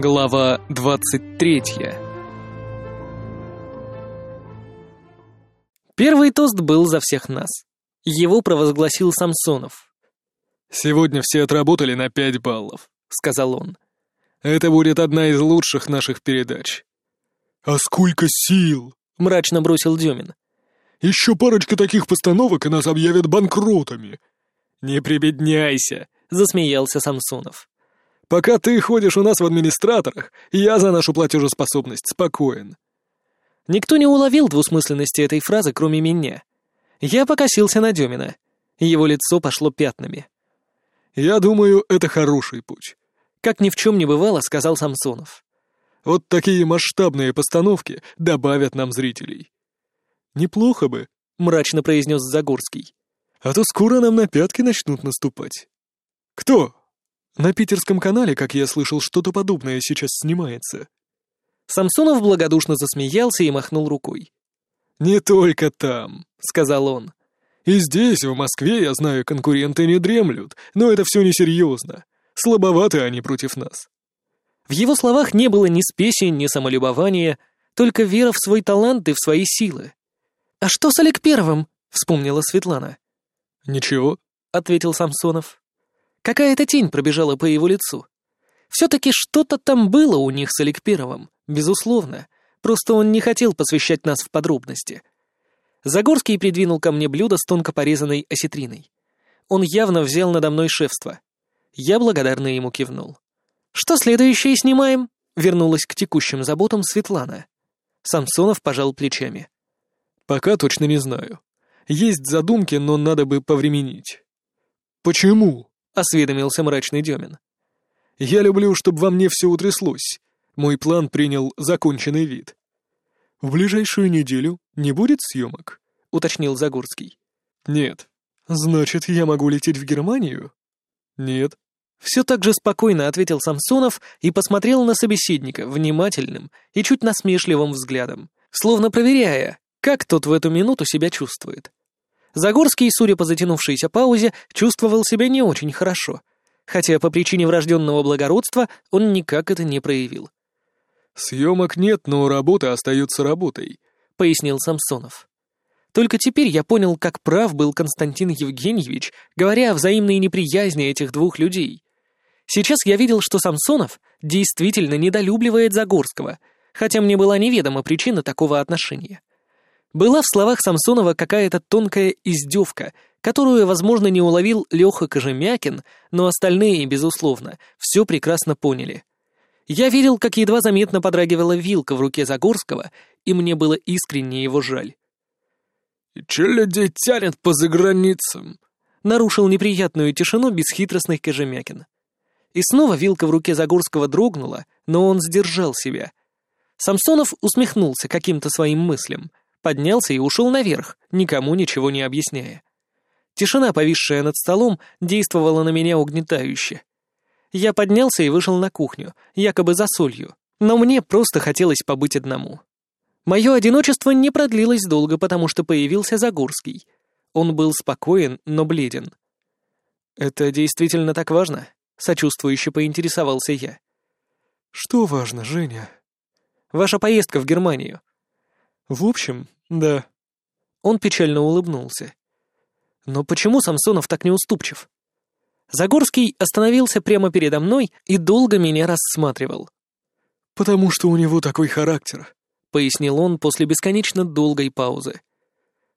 Глава 23 Первый тост был за всех нас. Его провозгласил Самсонов. «Сегодня все отработали на пять баллов», — сказал он. «Это будет одна из лучших наших передач». «А сколько сил!» — мрачно бросил Демин. «Еще парочка таких постановок, и нас объявят банкротами». «Не прибедняйся», — засмеялся Самсонов. «Пока ты ходишь у нас в администраторах, я за нашу платежеспособность спокоен». Никто не уловил двусмысленности этой фразы, кроме меня. Я покосился на Демина. Его лицо пошло пятнами. «Я думаю, это хороший путь», — как ни в чем не бывало, сказал Самсонов. «Вот такие масштабные постановки добавят нам зрителей». «Неплохо бы», — мрачно произнес Загорский. «А то скоро нам на пятки начнут наступать». «Кто?» «На питерском канале, как я слышал, что-то подобное сейчас снимается». Самсонов благодушно засмеялся и махнул рукой. «Не только там», — сказал он. «И здесь, в Москве, я знаю, конкуренты не дремлют, но это все несерьезно. Слабоваты они против нас». В его словах не было ни спеси, ни самолюбования, только вера в свой талант и в свои силы. «А что с Олег Первым?» — вспомнила Светлана. «Ничего», — ответил Самсонов. Какая-то тень пробежала по его лицу. Все-таки что-то там было у них с Олег Первым, безусловно. Просто он не хотел посвящать нас в подробности. Загорский придвинул ко мне блюдо с тонко порезанной осетриной. Он явно взял надо мной шефство. Я благодарно ему кивнул. «Что следующее снимаем?» — вернулась к текущим заботам Светлана. Самсонов пожал плечами. «Пока точно не знаю. Есть задумки, но надо бы повременить». «Почему?» — осведомился мрачный Демин. «Я люблю, чтобы во мне все утряслось. Мой план принял законченный вид». «В ближайшую неделю не будет съемок?» — уточнил Загорский. «Нет». «Значит, я могу лететь в Германию?» «Нет». Все так же спокойно ответил Самсонов и посмотрел на собеседника внимательным и чуть насмешливым взглядом, словно проверяя, как тот в эту минуту себя чувствует. Загорский, судя по затянувшейся паузе, чувствовал себя не очень хорошо, хотя по причине врожденного благородства он никак это не проявил. «Съемок нет, но работа остается работой», — пояснил Самсонов. Только теперь я понял, как прав был Константин Евгеньевич, говоря о взаимной неприязни этих двух людей. Сейчас я видел, что Самсонов действительно недолюбливает Загорского, хотя мне была неведома причина такого отношения. Была в словах Самсонова какая-то тонкая издевка, которую, возможно, не уловил Леха Кожемякин, но остальные, безусловно, все прекрасно поняли. Я видел, как едва заметно подрагивала вилка в руке Загорского, и мне было искренне его жаль. «Че людей тянет по заграницам?» — нарушил неприятную тишину бесхитростный Кожемякин. И снова вилка в руке Загорского дрогнула, но он сдержал себя. Самсонов усмехнулся каким-то своим мыслям, поднялся и ушел наверх, никому ничего не объясняя. Тишина, повисшая над столом, действовала на меня угнетающе. Я поднялся и вышел на кухню, якобы за солью, но мне просто хотелось побыть одному. Мое одиночество не продлилось долго, потому что появился Загорский. Он был спокоен, но бледен. «Это действительно так важно?» — сочувствующе поинтересовался я. «Что важно, Женя?» «Ваша поездка в Германию». «В общем, да». Он печально улыбнулся. «Но почему Самсонов так неуступчив?» Загорский остановился прямо передо мной и долго меня рассматривал. «Потому что у него такой характер», — пояснил он после бесконечно долгой паузы.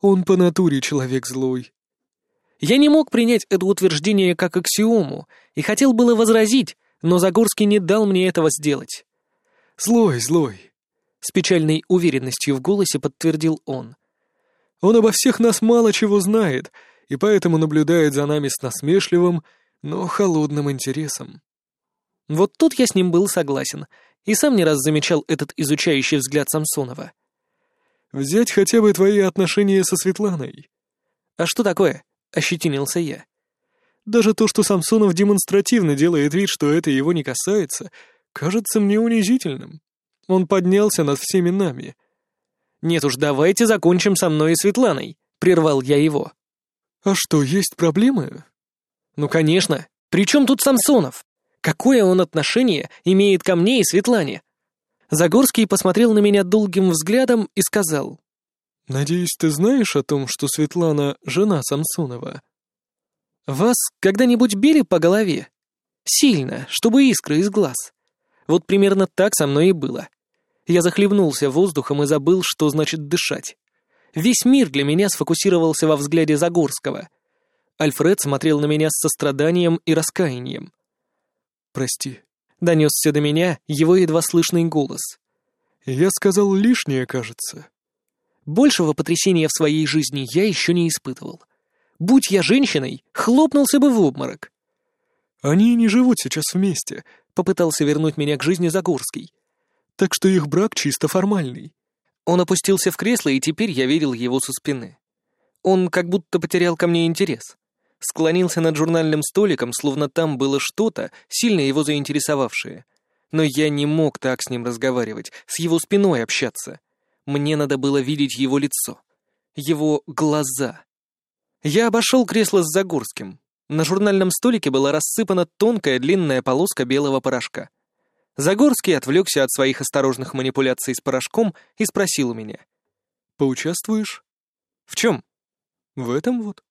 «Он по натуре человек злой». Я не мог принять это утверждение как аксиому и хотел было возразить, но Загорский не дал мне этого сделать. «Злой, злой», — с печальной уверенностью в голосе подтвердил он. «Он обо всех нас мало чего знает, и поэтому наблюдает за нами с насмешливым, но холодным интересом. Вот тут я с ним был согласен, и сам не раз замечал этот изучающий взгляд Самсонова. «Взять хотя бы твои отношения со Светланой». «А что такое?» — ощетинился я. «Даже то, что Самсонов демонстративно делает вид, что это его не касается, кажется мне унизительным. Он поднялся над всеми нами». «Нет уж, давайте закончим со мной и Светланой», — прервал я его. «А что, есть проблемы?» «Ну, конечно. При чем тут Самсонов?» Какое он отношение имеет ко мне и Светлане? Загорский посмотрел на меня долгим взглядом и сказал. «Надеюсь, ты знаешь о том, что Светлана — жена Самсонова?» «Вас когда-нибудь били по голове? Сильно, чтобы искры из глаз. Вот примерно так со мной и было. Я захлебнулся воздухом и забыл, что значит дышать. Весь мир для меня сфокусировался во взгляде Загорского. Альфред смотрел на меня с состраданием и раскаянием. «Прости», — донесся до меня его едва слышный голос. «Я сказал лишнее, кажется». Большего потрясения в своей жизни я еще не испытывал. Будь я женщиной, хлопнулся бы в обморок. «Они не живут сейчас вместе», — попытался вернуть меня к жизни Загорский. «Так что их брак чисто формальный». Он опустился в кресло, и теперь я видел его со спины. Он как будто потерял ко мне интерес. Склонился над журнальным столиком, словно там было что-то, сильно его заинтересовавшее. Но я не мог так с ним разговаривать, с его спиной общаться. Мне надо было видеть его лицо. Его глаза. Я обошел кресло с Загорским. На журнальном столике была рассыпана тонкая длинная полоска белого порошка. Загорский отвлекся от своих осторожных манипуляций с порошком и спросил у меня. «Поучаствуешь?» «В чем?» «В этом вот».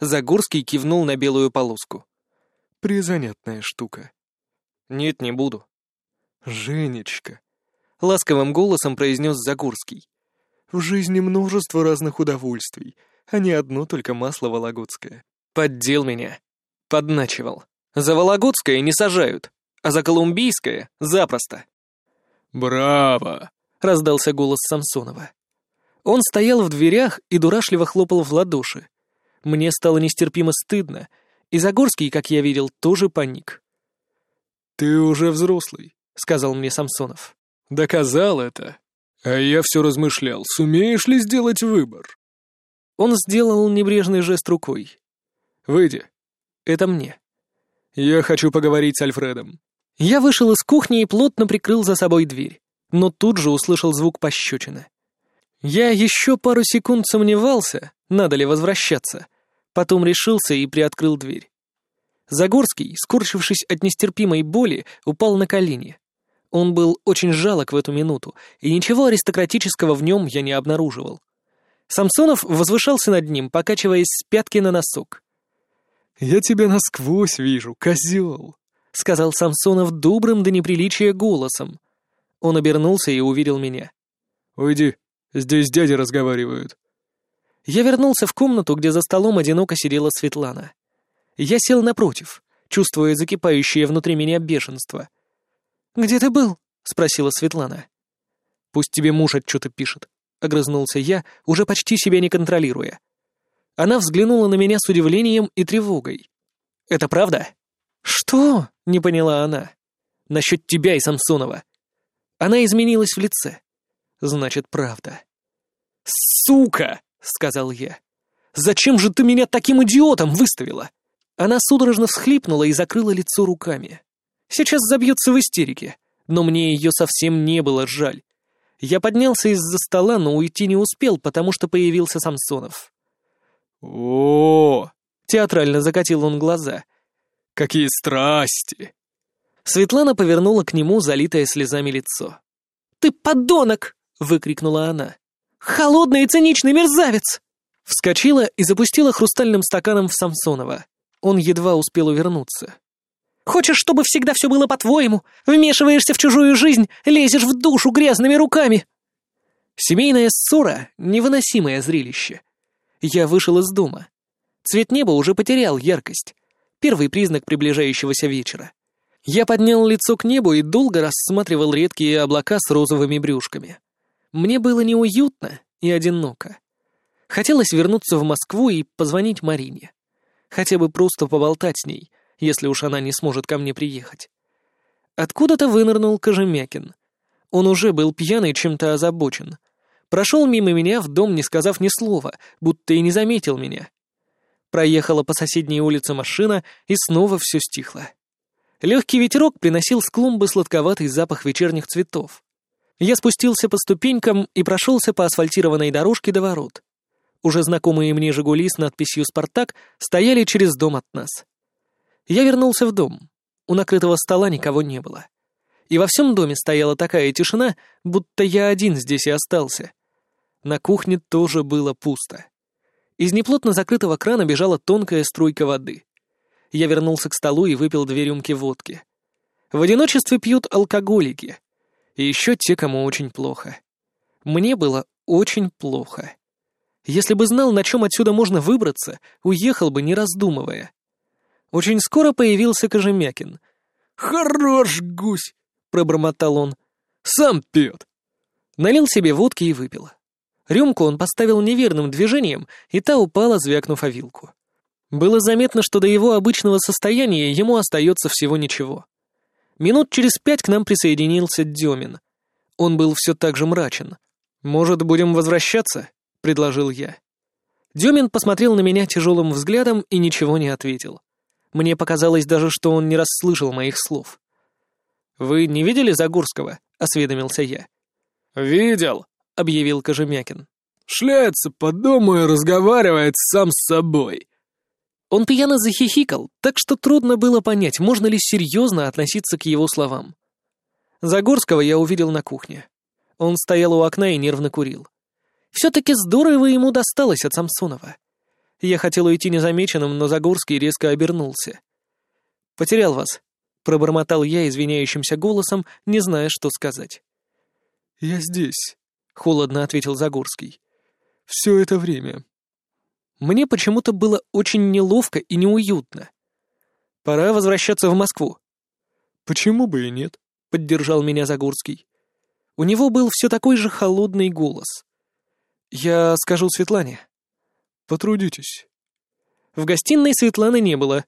Загорский кивнул на белую полоску. «Призанятная штука». «Нет, не буду». «Женечка», — ласковым голосом произнес Загорский. «В жизни множество разных удовольствий, а не одно только масло вологодское». Поддел меня. Подначивал. За вологодское не сажают, а за колумбийское — запросто. «Браво!» — раздался голос Самсонова. Он стоял в дверях и дурашливо хлопал в ладоши. Мне стало нестерпимо стыдно, и Загорский, как я видел, тоже паник. «Ты уже взрослый», — сказал мне Самсонов. «Доказал это. А я все размышлял, сумеешь ли сделать выбор?» Он сделал небрежный жест рукой. Выйди. Это мне. Я хочу поговорить с Альфредом. Я вышел из кухни и плотно прикрыл за собой дверь, но тут же услышал звук пощечины. Я еще пару секунд сомневался, надо ли возвращаться, потом решился и приоткрыл дверь. Загорский, скорчившись от нестерпимой боли, упал на колени. Он был очень жалок в эту минуту, и ничего аристократического в нем я не обнаруживал. Самсонов возвышался над ним, покачиваясь с пятки на носок. «Я тебя насквозь вижу, козел», — сказал Самсонов добрым до неприличия голосом. Он обернулся и увидел меня. «Уйди, здесь дяди разговаривают». Я вернулся в комнату, где за столом одиноко сидела Светлана. Я сел напротив, чувствуя закипающее внутри меня бешенство. «Где ты был?» — спросила Светлана. «Пусть тебе муж отчеты пишет», — огрызнулся я, уже почти себя не контролируя. Она взглянула на меня с удивлением и тревогой. «Это правда?» «Что?» — не поняла она. «Насчет тебя и Самсонова». Она изменилась в лице. «Значит, правда». «Сука!» — сказал я. «Зачем же ты меня таким идиотом выставила?» Она судорожно всхлипнула и закрыла лицо руками. Сейчас забьется в истерике, но мне ее совсем не было жаль. Я поднялся из-за стола, но уйти не успел, потому что появился Самсонов о, театрально закатил он глаза. «Какие страсти!» Светлана повернула к нему залитое слезами лицо. «Ты подонок!» — выкрикнула она. «Холодный и циничный мерзавец!» Вскочила и запустила хрустальным стаканом в Самсонова. Он едва успел увернуться. «Хочешь, чтобы всегда все было по-твоему? Вмешиваешься в чужую жизнь, лезешь в душу грязными руками!» Семейная ссора — невыносимое зрелище. Я вышел из дома. Цвет неба уже потерял яркость. Первый признак приближающегося вечера. Я поднял лицо к небу и долго рассматривал редкие облака с розовыми брюшками. Мне было неуютно и одиноко. Хотелось вернуться в Москву и позвонить Марине. Хотя бы просто поболтать с ней, если уж она не сможет ко мне приехать. Откуда-то вынырнул Кожемякин. Он уже был пьяный чем-то озабочен — Прошел мимо меня в дом, не сказав ни слова, будто и не заметил меня. Проехала по соседней улице машина, и снова все стихло. Легкий ветерок приносил с клумбы сладковатый запах вечерних цветов. Я спустился по ступенькам и прошелся по асфальтированной дорожке до ворот. Уже знакомые мне «Жигули» с надписью «Спартак» стояли через дом от нас. Я вернулся в дом. у накрытого стола никого не было. И во всем доме стояла такая тишина, будто я один здесь и остался. На кухне тоже было пусто. Из неплотно закрытого крана бежала тонкая струйка воды. Я вернулся к столу и выпил две рюмки водки. В одиночестве пьют алкоголики. И еще те, кому очень плохо. Мне было очень плохо. Если бы знал, на чем отсюда можно выбраться, уехал бы, не раздумывая. Очень скоро появился Кожемякин. «Хорош, гусь!» — пробормотал он. «Сам пьет!» Налил себе водки и выпил. Рюмку он поставил неверным движением, и та упала, звякнув о вилку. Было заметно, что до его обычного состояния ему остается всего ничего. Минут через пять к нам присоединился Демин. Он был все так же мрачен. «Может, будем возвращаться?» — предложил я. Демин посмотрел на меня тяжелым взглядом и ничего не ответил. Мне показалось даже, что он не расслышал моих слов. «Вы не видели Загорского?» — осведомился я. «Видел», — объявил Кожемякин. «Шляется по дому и разговаривает сам с собой». Он пьяно захихикал, так что трудно было понять, можно ли серьезно относиться к его словам. Загорского я увидел на кухне. Он стоял у окна и нервно курил. Все-таки здорово ему досталось от Самсонова. Я хотел уйти незамеченным, но Загорский резко обернулся. «Потерял вас», — пробормотал я извиняющимся голосом, не зная, что сказать. «Я здесь», — холодно ответил Загорский. «Все это время». Мне почему-то было очень неловко и неуютно. Пора возвращаться в Москву. «Почему бы и нет?» — поддержал меня Загорский. У него был все такой же холодный голос. «Я скажу Светлане». «Потрудитесь». В гостиной Светланы не было.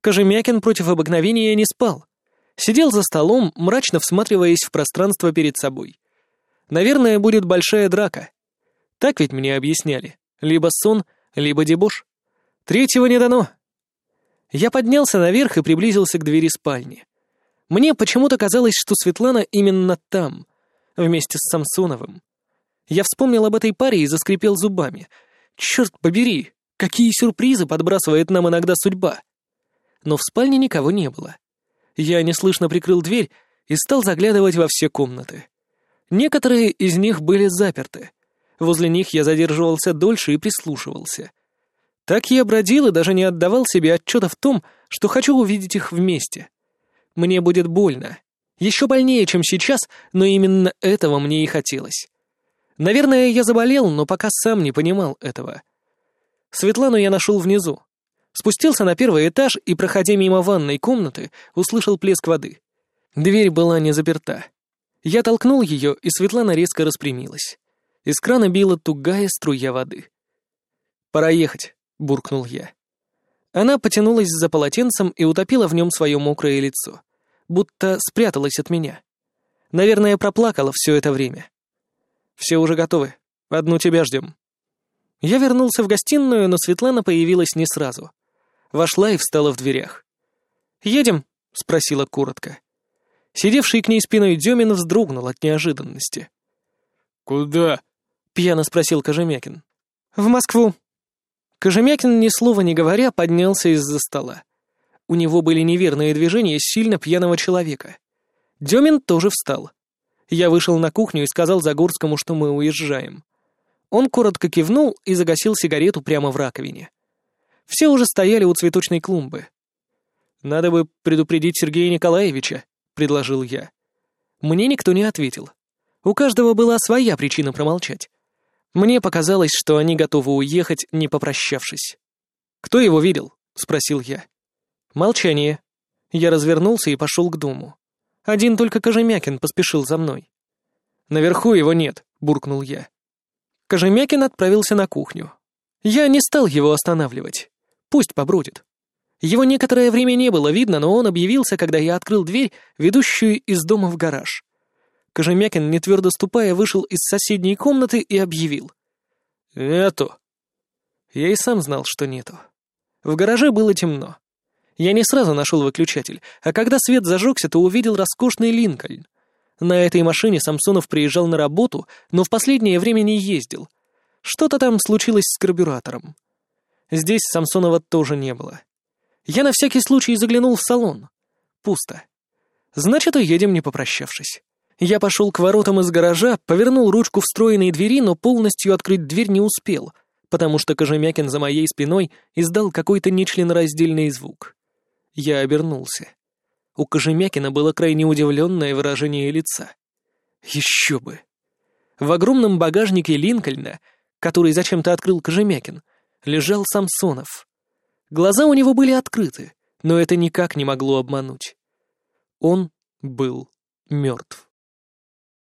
Кожемякин против обыкновения не спал. Сидел за столом, мрачно всматриваясь в пространство перед собой. Наверное, будет большая драка. Так ведь мне объясняли. Либо сон, либо дебош. Третьего не дано. Я поднялся наверх и приблизился к двери спальни. Мне почему-то казалось, что Светлана именно там, вместе с Самсоновым. Я вспомнил об этой паре и заскрипел зубами. Черт побери, какие сюрпризы подбрасывает нам иногда судьба. Но в спальне никого не было. Я неслышно прикрыл дверь и стал заглядывать во все комнаты. Некоторые из них были заперты. Возле них я задерживался дольше и прислушивался. Так я бродил и даже не отдавал себе отчета в том, что хочу увидеть их вместе. Мне будет больно. Еще больнее, чем сейчас, но именно этого мне и хотелось. Наверное, я заболел, но пока сам не понимал этого. Светлану я нашел внизу. Спустился на первый этаж и, проходя мимо ванной комнаты, услышал плеск воды. Дверь была не заперта. Я толкнул ее, и Светлана резко распрямилась. Из крана била тугая струя воды. «Пора ехать», — буркнул я. Она потянулась за полотенцем и утопила в нем свое мокрое лицо, будто спряталась от меня. Наверное, проплакала все это время. «Все уже готовы. Одну тебя ждем». Я вернулся в гостиную, но Светлана появилась не сразу. Вошла и встала в дверях. «Едем?» — спросила коротко. Сидевший к ней спиной Демин вздрогнул от неожиданности. «Куда?» — пьяно спросил Кожемякин. «В Москву». Кожемякин, ни слова не говоря, поднялся из-за стола. У него были неверные движения сильно пьяного человека. Демин тоже встал. Я вышел на кухню и сказал Загорскому, что мы уезжаем. Он коротко кивнул и загасил сигарету прямо в раковине. Все уже стояли у цветочной клумбы. «Надо бы предупредить Сергея Николаевича», — предложил я. Мне никто не ответил. У каждого была своя причина промолчать. Мне показалось, что они готовы уехать, не попрощавшись. «Кто его видел?» — спросил я. Молчание. Я развернулся и пошел к дому. Один только Кожемякин поспешил за мной. «Наверху его нет», — буркнул я. Кожемякин отправился на кухню. Я не стал его останавливать. Пусть побродит. Его некоторое время не было видно, но он объявился, когда я открыл дверь, ведущую из дома в гараж. Кожемякин, не твердо ступая, вышел из соседней комнаты и объявил. «Нету». Я и сам знал, что нету. В гараже было темно. Я не сразу нашел выключатель, а когда свет зажегся, то увидел роскошный Линкольн. На этой машине Самсонов приезжал на работу, но в последнее время не ездил. Что-то там случилось с карбюратором. Здесь Самсонова тоже не было. Я на всякий случай заглянул в салон. Пусто. Значит, уедем, не попрощавшись. Я пошел к воротам из гаража, повернул ручку встроенной двери, но полностью открыть дверь не успел, потому что Кожемякин за моей спиной издал какой-то нечленораздельный звук. Я обернулся. У Кожемякина было крайне удивленное выражение лица. Еще бы. В огромном багажнике Линкольна, который зачем-то открыл Кожемякин, лежал Самсонов. Глаза у него были открыты, но это никак не могло обмануть. Он был мертв.